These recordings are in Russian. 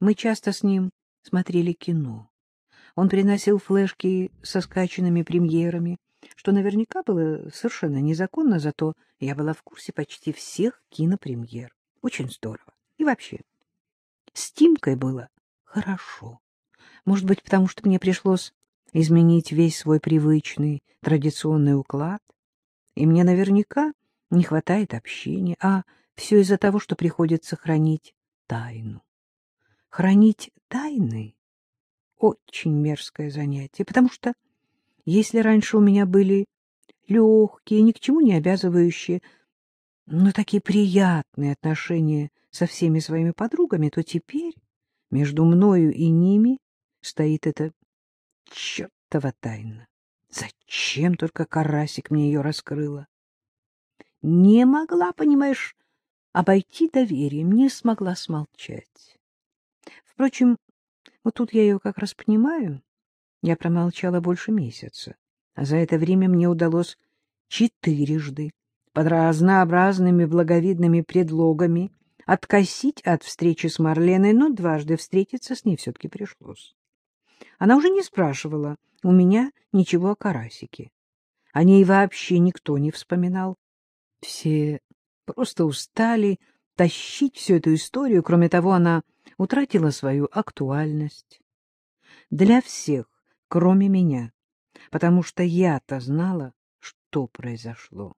Мы часто с ним смотрели кино. Он приносил флешки со скачанными премьерами, что наверняка было совершенно незаконно, зато я была в курсе почти всех кинопремьер. Очень здорово. И вообще, с Тимкой было хорошо. Может быть, потому что мне пришлось изменить весь свой привычный традиционный уклад, и мне наверняка не хватает общения, а все из-за того, что приходится хранить тайну. Хранить тайны — очень мерзкое занятие, потому что если раньше у меня были легкие, ни к чему не обязывающие, но такие приятные отношения со всеми своими подругами, то теперь между мною и ними стоит эта чертова тайна. Зачем только Карасик мне ее раскрыла? Не могла, понимаешь, обойти доверием, не смогла смолчать. Впрочем, вот тут я ее как раз понимаю. Я промолчала больше месяца, а за это время мне удалось четырежды под разнообразными благовидными предлогами откосить от встречи с Марленой, но дважды встретиться с ней все-таки пришлось. Она уже не спрашивала у меня ничего о Карасике. О ней вообще никто не вспоминал. Все просто устали тащить всю эту историю. Кроме того, она утратила свою актуальность. Для всех, кроме меня, потому что я-то знала, что произошло.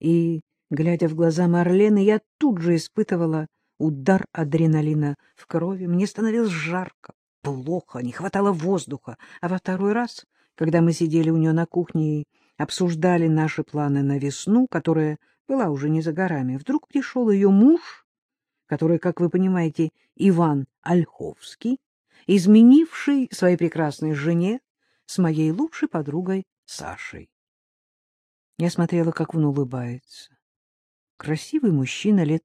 И, глядя в глаза Марлены, я тут же испытывала удар адреналина в крови. Мне становилось жарко, плохо, не хватало воздуха. А во второй раз, когда мы сидели у нее на кухне и обсуждали наши планы на весну, которая была уже не за горами, вдруг пришел ее муж, который, как вы понимаете, Иван Ольховский, изменивший своей прекрасной жене с моей лучшей подругой Сашей. Я смотрела, как он улыбается. Красивый мужчина лет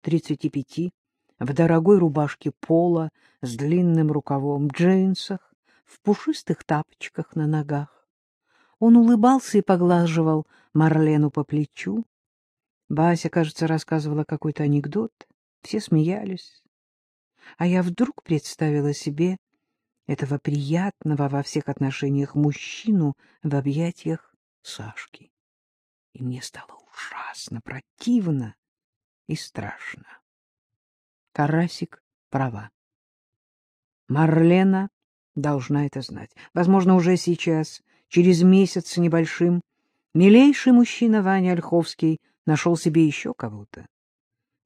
тридцати пяти, в дорогой рубашке пола с длинным рукавом, джинсах, в пушистых тапочках на ногах. Он улыбался и поглаживал Марлену по плечу. Бася, кажется, рассказывала какой-то анекдот. Все смеялись. А я вдруг представила себе этого приятного во всех отношениях мужчину в объятиях Сашки. И мне стало ужасно противно и страшно. Карасик права. Марлена должна это знать. Возможно, уже сейчас, через месяц с небольшим, милейший мужчина Ваня Ольховский нашел себе еще кого-то.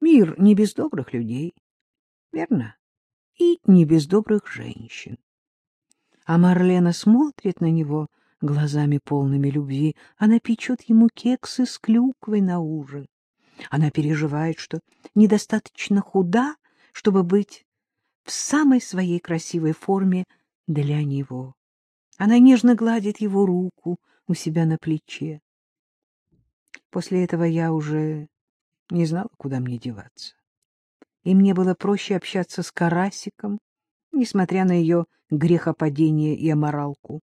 Мир не без добрых людей, верно? И не без добрых женщин. А Марлена смотрит на него глазами полными любви. Она печет ему кексы с клюквой на ужин. Она переживает, что недостаточно худа, чтобы быть в самой своей красивой форме для него. Она нежно гладит его руку у себя на плече. После этого я уже не знала, куда мне деваться. И мне было проще общаться с Карасиком, несмотря на ее грехопадение и аморалку.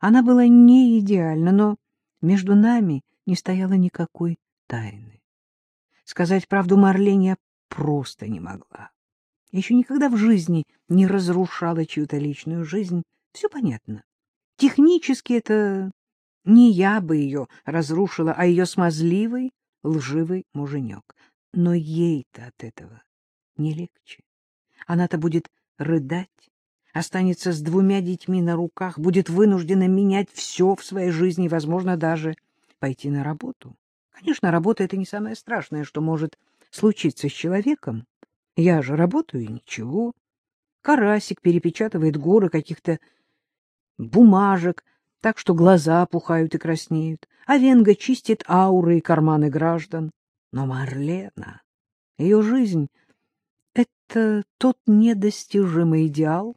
Она была не идеальна, но между нами не стояло никакой тайны. Сказать правду Марлене я просто не могла. Еще никогда в жизни не разрушала чью-то личную жизнь. Все понятно. Технически это не я бы ее разрушила, а ее смазливый, лживый муженек. Но ей-то от этого не легче. Она-то будет рыдать, останется с двумя детьми на руках, будет вынуждена менять все в своей жизни, возможно, даже пойти на работу. Конечно, работа — это не самое страшное, что может случиться с человеком. Я же работаю, и ничего. Карасик перепечатывает горы каких-то бумажек, так что глаза опухают и краснеют, а Венга чистит ауры и карманы граждан. Но Марлена, ее жизнь — это тот недостижимый идеал,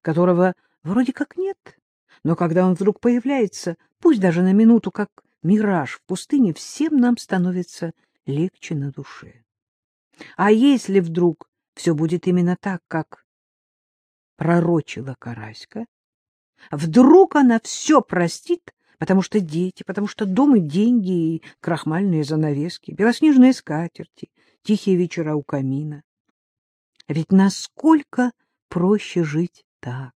которого вроде как нет, но когда он вдруг появляется, пусть даже на минуту, как мираж в пустыне, всем нам становится легче на душе. А если вдруг все будет именно так, как пророчила Караська, вдруг она все простит, потому что дети, потому что дом и деньги, и крахмальные занавески, белоснежные скатерти, тихие вечера у камина. Ведь насколько проще жить так?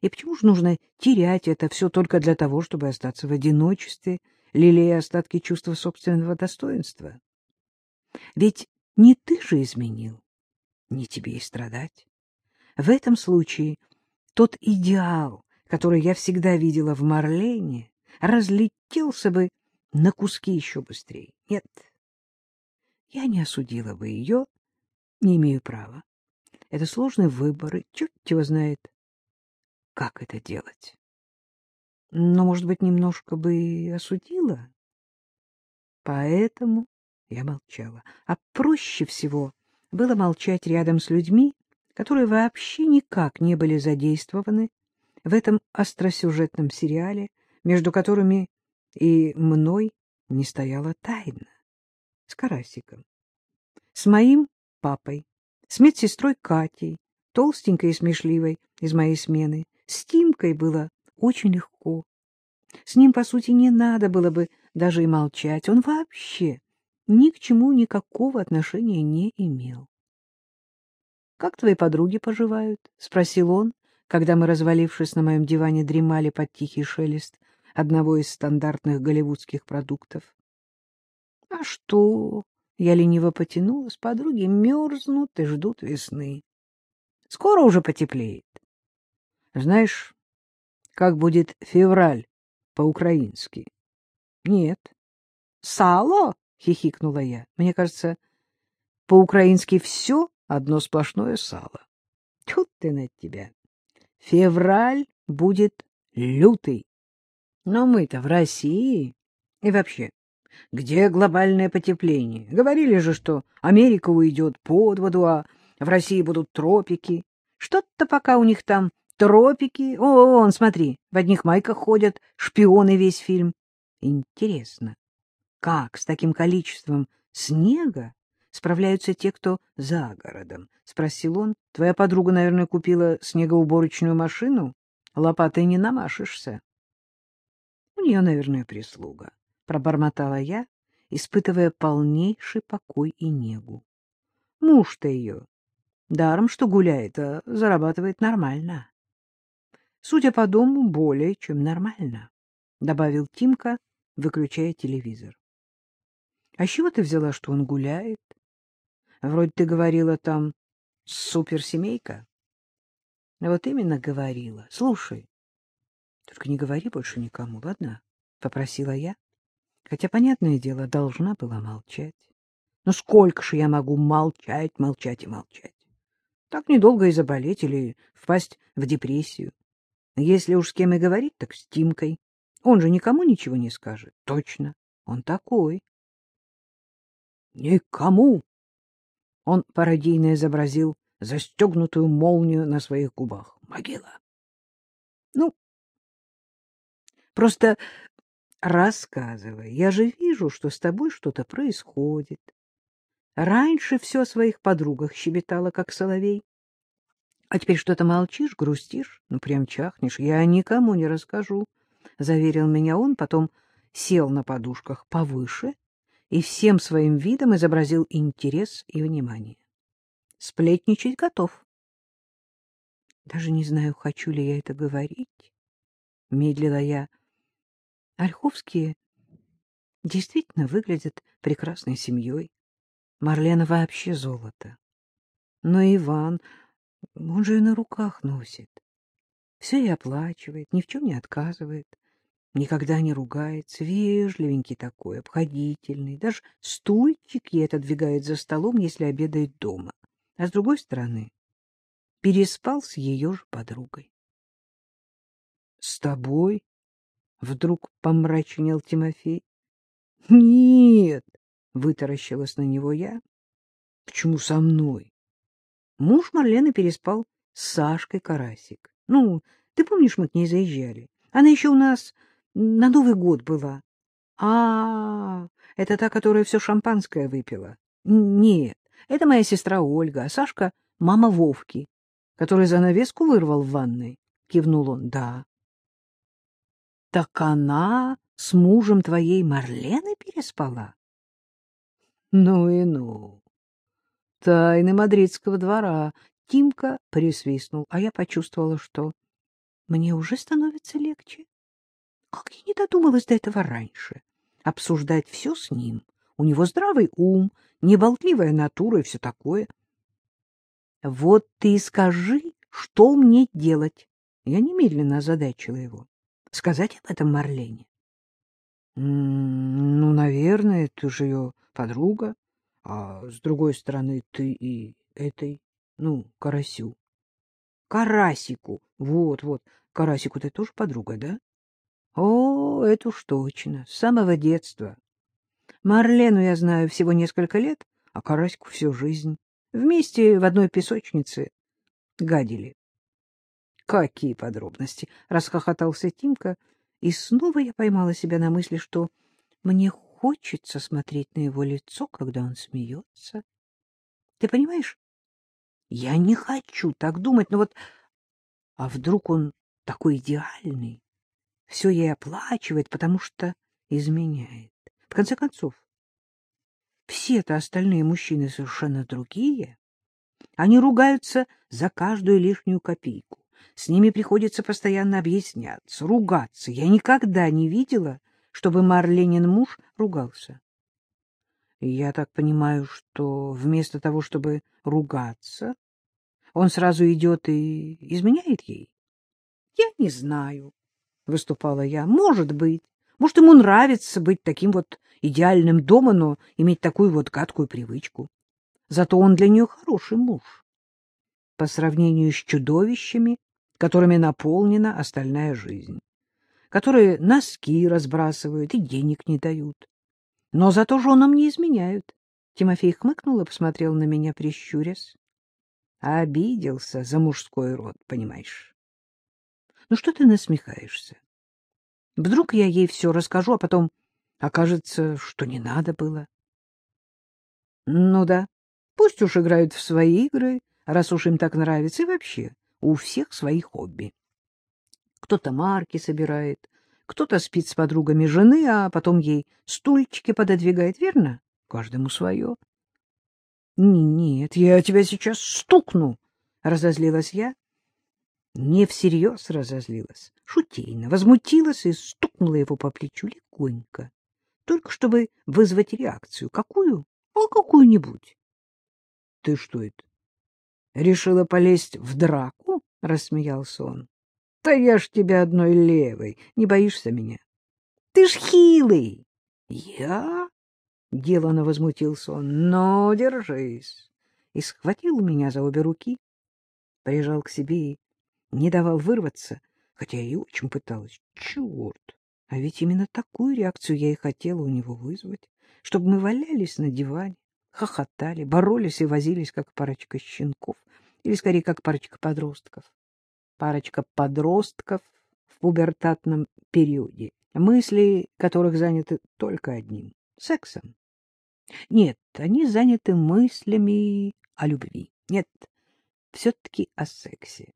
И почему же нужно терять это все только для того, чтобы остаться в одиночестве, лелея остатки чувства собственного достоинства? Ведь не ты же изменил, не тебе и страдать. В этом случае тот идеал, который я всегда видела в Марлене, разлетелся бы на куски еще быстрее. Нет, я не осудила бы ее, не имею права. Это сложный выбор, и черт его знает, как это делать. Но, может быть, немножко бы и осудила. Поэтому я молчала. А проще всего было молчать рядом с людьми, которые вообще никак не были задействованы в этом остросюжетном сериале, между которыми и мной не стояла тайна. С Карасиком. С моим папой, с медсестрой Катей, толстенькой и смешливой из моей смены. С Тимкой было очень легко. С ним, по сути, не надо было бы даже и молчать. Он вообще ни к чему никакого отношения не имел. — Как твои подруги поживают? — спросил он, когда мы, развалившись на моем диване, дремали под тихий шелест одного из стандартных голливудских продуктов. — А что? — я лениво потянулась. Подруги мерзнут и ждут весны. Скоро уже потеплеет. Знаешь, как будет февраль по-украински? — Нет. — Сало? — хихикнула я. — Мне кажется, по-украински все одно сплошное сало. Тьфу ты на тебя! Февраль будет лютый. Но мы-то в России. И вообще, где глобальное потепление? Говорили же, что Америка уйдет под воду, а в России будут тропики. Что-то пока у них там тропики. О, он, смотри, в одних майках ходят шпионы весь фильм. Интересно, как с таким количеством снега справляются те, кто за городом? — спросил он. — Твоя подруга, наверное, купила снегоуборочную машину? Лопатой не намашешься. — У нее, наверное, прислуга, — пробормотала я, испытывая полнейший покой и негу. Муж-то ее даром, что гуляет, а зарабатывает нормально. — Судя по дому, более чем нормально, — добавил Тимка, выключая телевизор. — А чего ты взяла, что он гуляет? Вроде ты говорила там суперсемейка. Вот именно говорила. Слушай, только не говори больше никому, ладно? Попросила я. Хотя, понятное дело, должна была молчать. Но сколько же я могу молчать, молчать и молчать? Так недолго и заболеть или впасть в депрессию. Если уж с кем и говорить, так с Тимкой. Он же никому ничего не скажет. Точно, он такой. Никому он пародийно изобразил застегнутую молнию на своих губах. Могила. Ну, просто рассказывай. Я же вижу, что с тобой что-то происходит. Раньше все о своих подругах щебетала, как соловей. А теперь что-то молчишь, грустишь, ну, прям чахнешь. Я никому не расскажу, — заверил меня он, потом сел на подушках повыше и всем своим видом изобразил интерес и внимание. Сплетничать готов. Даже не знаю, хочу ли я это говорить. Медлила я. Ольховские действительно выглядят прекрасной семьей. Марлена вообще золото. Но Иван, он же и на руках носит. Все и оплачивает, ни в чем не отказывает никогда не ругается, вежливенький такой, обходительный, даже стульчик ей отодвигает за столом, если обедает дома. А с другой стороны, переспал с ее же подругой. — С тобой? — вдруг помрачнел Тимофей. — Нет, — вытаращилась на него я. — Почему со мной? Муж Марлены переспал с Сашкой Карасик. Ну, ты помнишь, мы к ней заезжали? Она еще у нас на Новый год была. А, это та, которая все шампанское выпила. Нет, это моя сестра Ольга, а Сашка — мама Вовки, который занавеску вырвал в ванной. Кивнул он. Да. Так она с мужем твоей Марлены переспала? Ну и ну. Тайны мадридского двора. Тимка присвистнул, а я почувствовала, что мне уже становится легче. Как я не додумалась до этого раньше? Обсуждать все с ним. У него здравый ум, неболтливая натура и все такое. Вот ты скажи, что мне делать? Я немедленно озадачила его. Сказать об этом Марлене? Ну, наверное, ты же ее подруга, а с другой стороны ты и этой, ну, Карасю. Карасику, вот-вот, Карасику ты тоже подруга, да? О, это уж точно, с самого детства. Марлену я знаю всего несколько лет, а Карасику всю жизнь. Вместе в одной песочнице гадили. Какие подробности! — расхохотался Тимка, и снова я поймала себя на мысли, что мне хочется смотреть на его лицо, когда он смеется. Ты понимаешь? Я не хочу так думать, но вот... А вдруг он такой идеальный, все ей оплачивает, потому что изменяет. В конце концов, все-то остальные мужчины совершенно другие. Они ругаются за каждую лишнюю копейку. С ними приходится постоянно объясняться, ругаться. Я никогда не видела, чтобы Марленин муж ругался. Я так понимаю, что вместо того, чтобы ругаться, он сразу идет и изменяет ей? Я не знаю, — выступала я. Может быть. Может, ему нравится быть таким вот идеальным дома, но иметь такую вот гадкую привычку. Зато он для нее хороший муж. По сравнению с чудовищами, которыми наполнена остальная жизнь, которые носки разбрасывают и денег не дают. Но зато женам не изменяют. Тимофей хмыкнул и посмотрел на меня, прищурясь. Обиделся за мужской род, понимаешь. Ну что ты насмехаешься? Вдруг я ей все расскажу, а потом окажется, что не надо было. Ну да, пусть уж играют в свои игры, раз уж им так нравится, и вообще у всех свои хобби. Кто-то марки собирает, кто-то спит с подругами жены, а потом ей стульчики пододвигает, верно? Каждому свое. — Нет, я тебя сейчас стукну, — разозлилась я. Не всерьез разозлилась, шутейно, возмутилась и стукнула его по плечу легонько, только чтобы вызвать реакцию. Какую? Ну, какую-нибудь. — Ты что это? Решила полезть в драку? — рассмеялся он. — Да я ж тебя одной левой. Не боишься меня? — Ты ж хилый. — Я? — делано возмутился он. — Но держись. И схватил меня за обе руки, прижал к себе и не давал вырваться, хотя я и очень пыталась. Черт! А ведь именно такую реакцию я и хотела у него вызвать, чтобы мы валялись на диване, хохотали, боролись и возились, как парочка щенков, или, скорее, как парочка подростков. Парочка подростков в пубертатном периоде, мысли которых заняты только одним — сексом. Нет, они заняты мыслями о любви. Нет, все-таки о сексе.